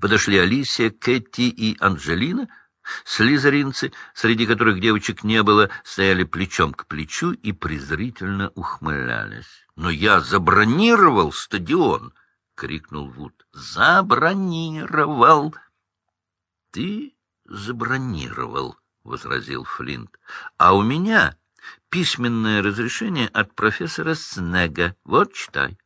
Подошли Алисия, Кэти и Анджелина. Слизеринцы, среди которых девочек не было, стояли плечом к плечу и презрительно ухмылялись. — Но я забронировал стадион! — крикнул Вуд. — Забронировал! — Ты забронировал, — возразил Флинт. — А у меня письменное разрешение от профессора Снега. Вот читай.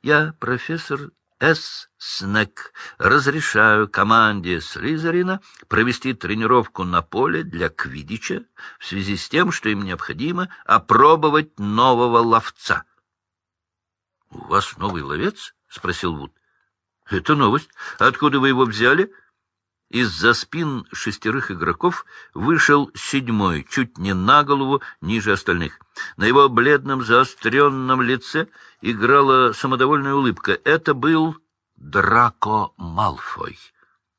Я профессор с. Снег, разрешаю команде Слизерина провести тренировку на поле для квидича в связи с тем, что им необходимо опробовать нового ловца. — У вас новый ловец? — спросил Вуд. — Это новость. Откуда вы его взяли? — из-за спин шестерых игроков вышел седьмой, чуть не на голову ниже остальных. На его бледном заостренном лице играла самодовольная улыбка. Это был Драко Малфой.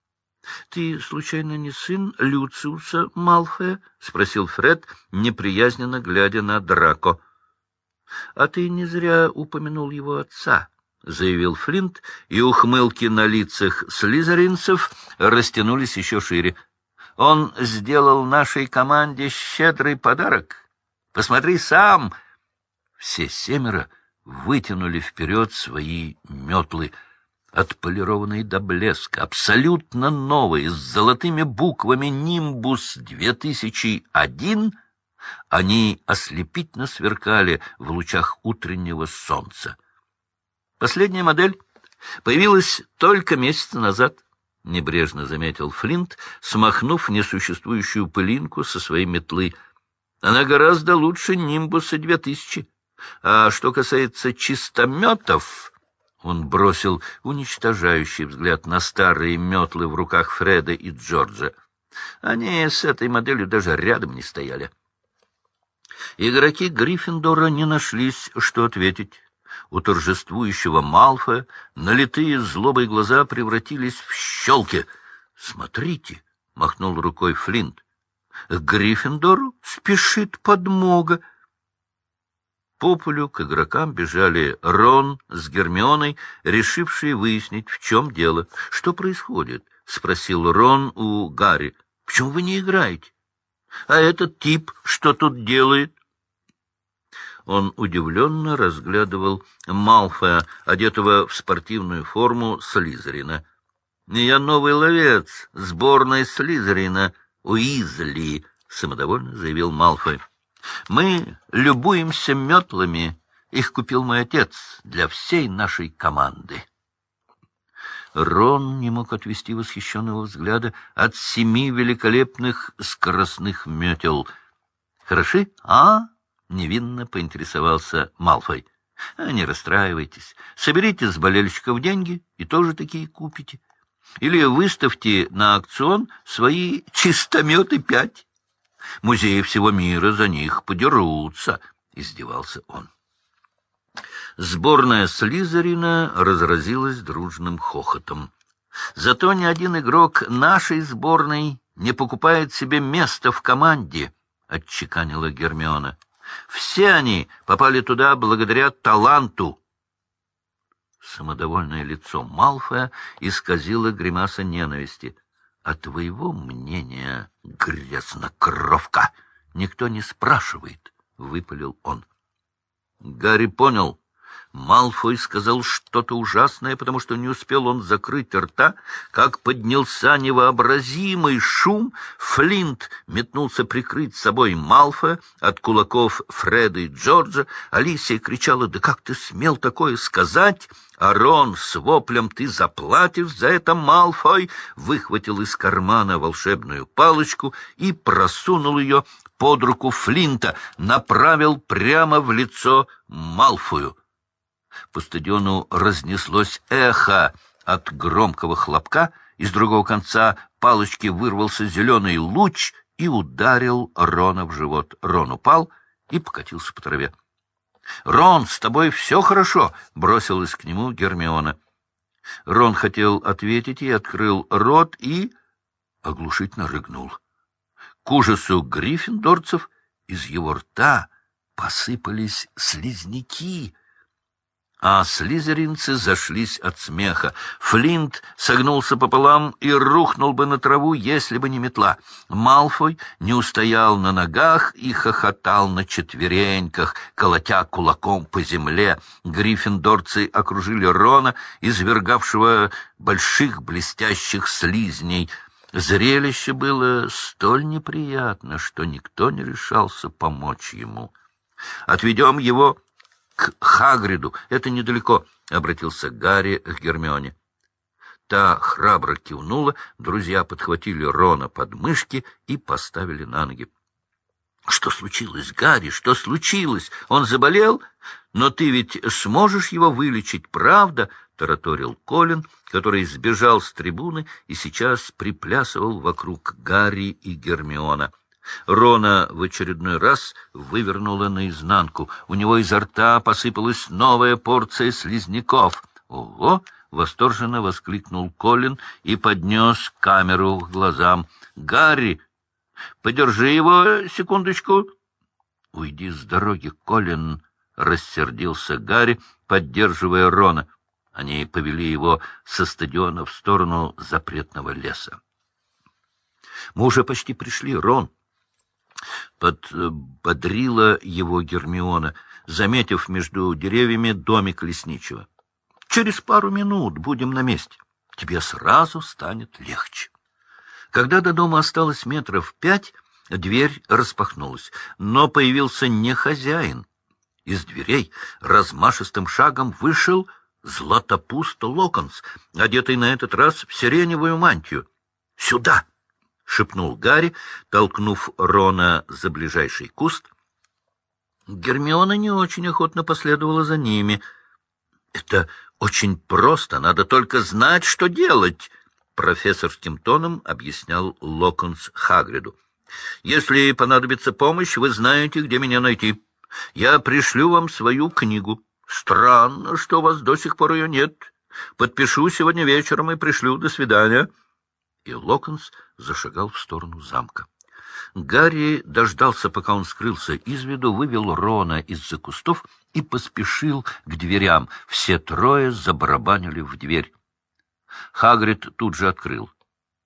— Ты, случайно, не сын Люциуса Малфоя? — спросил Фред, неприязненно глядя на Драко. — А ты не зря упомянул его отца. — заявил Флинт, и ухмылки на лицах слизеринцев растянулись еще шире. «Он сделал нашей команде щедрый подарок. Посмотри сам!» Все семеро вытянули вперед свои метлы, отполированные до блеска, абсолютно новые, с золотыми буквами «Нимбус-2001», они ослепительно сверкали в лучах утреннего солнца. Последняя модель появилась только месяц назад, — небрежно заметил Флинт, смахнув несуществующую пылинку со своей метлы. Она гораздо лучше Нимбуса 2000. А что касается чистометов... Он бросил уничтожающий взгляд на старые метлы в руках Фреда и Джорджа. Они с этой моделью даже рядом не стояли. Игроки Гриффиндора не нашлись, что ответить у торжествующего Малфоя налитые злобой глаза превратились в щелки. «Смотрите!» — махнул рукой Флинт. «К Гриффиндору спешит подмога!» По полю к игрокам бежали Рон с Гермионой, решившие выяснить, в чем дело. — Что происходит? — спросил Рон у Гарри. — Почему вы не играете? — А этот тип что тут делает? Он удивленно разглядывал Малфоя, одетого в спортивную форму Слизерина. — Я новый ловец сборной Слизерина, Уизли, — самодовольно заявил Малфой. — Мы любуемся метлами. Их купил мой отец для всей нашей команды. Рон не мог отвести восхищенного взгляда от семи великолепных скоростных метел. — Хороши, а? — невинно поинтересовался Малфой. — Не расстраивайтесь. Соберите с болельщиков деньги и тоже такие купите. Или выставьте на аукцион свои чистометы пять. Музеи всего мира за них подерутся, — издевался он. Сборная Слизерина разразилась дружным хохотом. Зато ни один игрок нашей сборной не покупает себе место в команде, — отчеканила Гермиона. Все они попали туда благодаря таланту. Самодовольное лицо Малфоя исказило гримаса ненависти. — А твоего мнения, грязнокровка, никто не спрашивает, — выпалил он. Гарри понял, Малфой сказал что-то ужасное, потому что не успел он закрыть рта, как поднялся невообразимый шум. Флинт метнулся прикрыть собой Малфоя от кулаков Фреда и Джорджа. Алисия кричала, «Да как ты смел такое сказать?» А Рон с воплем «Ты заплатишь за это, Малфой!» выхватил из кармана волшебную палочку и просунул ее под руку Флинта, направил прямо в лицо Малфою. По стадиону разнеслось эхо от громкого хлопка, из другого конца палочки вырвался зеленый луч и ударил Рона в живот. Рон упал и покатился по траве. — Рон, с тобой все хорошо! — бросилась к нему Гермиона. Рон хотел ответить и открыл рот и оглушительно рыгнул. К ужасу гриффиндорцев из его рта посыпались слизняки — а слизеринцы зашлись от смеха. Флинт согнулся пополам и рухнул бы на траву, если бы не метла. Малфой не устоял на ногах и хохотал на четвереньках, колотя кулаком по земле. Гриффиндорцы окружили Рона, извергавшего больших блестящих слизней. Зрелище было столь неприятно, что никто не решался помочь ему. «Отведем его к Хагриду. Это недалеко, — обратился Гарри к Гермионе. Та храбро кивнула, друзья подхватили Рона под мышки и поставили на ноги. — Что случилось, Гарри? Что случилось? Он заболел? Но ты ведь сможешь его вылечить, правда? — тараторил Колин, который сбежал с трибуны и сейчас приплясывал вокруг Гарри и Гермиона. Рона в очередной раз вывернула наизнанку. У него изо рта посыпалась новая порция слизняков. «Ого!» — восторженно воскликнул Колин и поднес камеру к глазам. «Гарри, подержи его секундочку!» «Уйди с дороги, Колин!» — рассердился Гарри, поддерживая Рона. Они повели его со стадиона в сторону запретного леса. «Мы уже почти пришли, Рон!» Подбодрила его Гермиона, заметив между деревьями домик лесничего. — Через пару минут будем на месте. Тебе сразу станет легче. Когда до дома осталось метров пять, дверь распахнулась, но появился не хозяин. Из дверей размашистым шагом вышел Златопуст Локонс, одетый на этот раз в сиреневую мантию. «Сюда!» — шепнул Гарри, толкнув Рона за ближайший куст. Гермиона не очень охотно последовала за ними. — Это очень просто, надо только знать, что делать, — профессорским тоном объяснял Локонс Хагриду. — Если понадобится помощь, вы знаете, где меня найти. Я пришлю вам свою книгу. Странно, что у вас до сих пор ее нет. Подпишу сегодня вечером и пришлю. До свидания. — и Локонс зашагал в сторону замка. Гарри дождался, пока он скрылся из виду, вывел Рона из-за кустов и поспешил к дверям. Все трое забарабанили в дверь. Хагрид тут же открыл.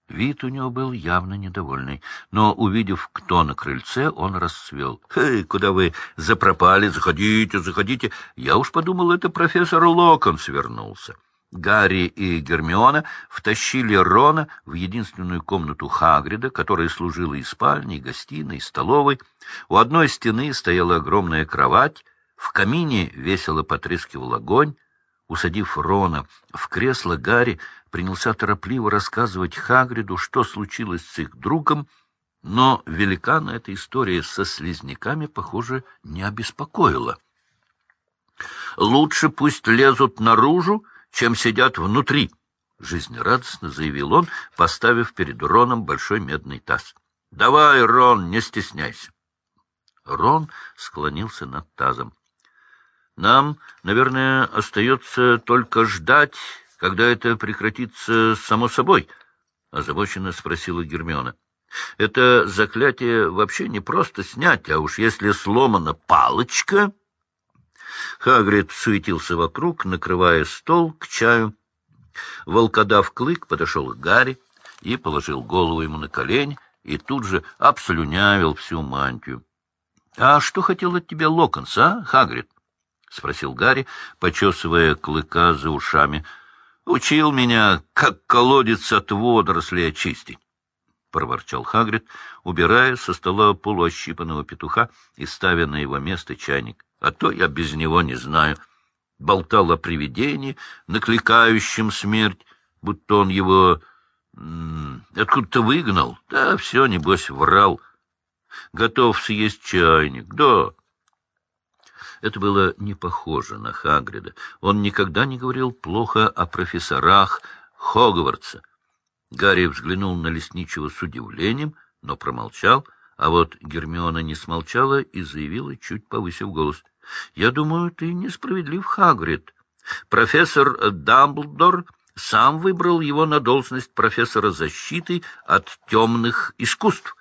Вид у него был явно недовольный, но, увидев, кто на крыльце, он расцвел. — Эй, куда вы запропали? Заходите, заходите. Я уж подумал, это профессор Локонс вернулся. Гарри и Гермиона втащили Рона в единственную комнату Хагрида, которая служила и спальней, и гостиной, и столовой. У одной стены стояла огромная кровать, в камине весело потрескивал огонь. Усадив Рона в кресло, Гарри принялся торопливо рассказывать Хагриду, что случилось с их другом, но великана эта история со слизняками, похоже, не обеспокоила. «Лучше пусть лезут наружу, чем сидят внутри, — жизнерадостно заявил он, поставив перед Роном большой медный таз. — Давай, Рон, не стесняйся. Рон склонился над тазом. — Нам, наверное, остается только ждать, когда это прекратится само собой, — озабоченно спросила Гермиона. — Это заклятие вообще не просто снять, а уж если сломана палочка... Хагрид суетился вокруг, накрывая стол к чаю. Волкодав Клык подошел к Гарри и положил голову ему на колени, и тут же обслюнявил всю мантию. — А что хотел от тебя Локонс, а, Хагрид? — спросил Гарри, почесывая клыка за ушами. — Учил меня, как колодец от водорослей очистить. — проворчал Хагрид, убирая со стола полуощипанного петуха и ставя на его место чайник а то я без него не знаю. Болтал о привидении, накликающем смерть, будто он его откуда-то выгнал. Да, все, небось, врал. Готов съесть чайник, да. Это было не похоже на Хагрида. Он никогда не говорил плохо о профессорах Хогвартса. Гарри взглянул на лесничего с удивлением, но промолчал, а вот Гермиона не смолчала и заявила, чуть повысив голос. Я думаю, ты несправедлив, Хагрид. Профессор Дамблдор сам выбрал его на должность профессора защиты от темных искусств.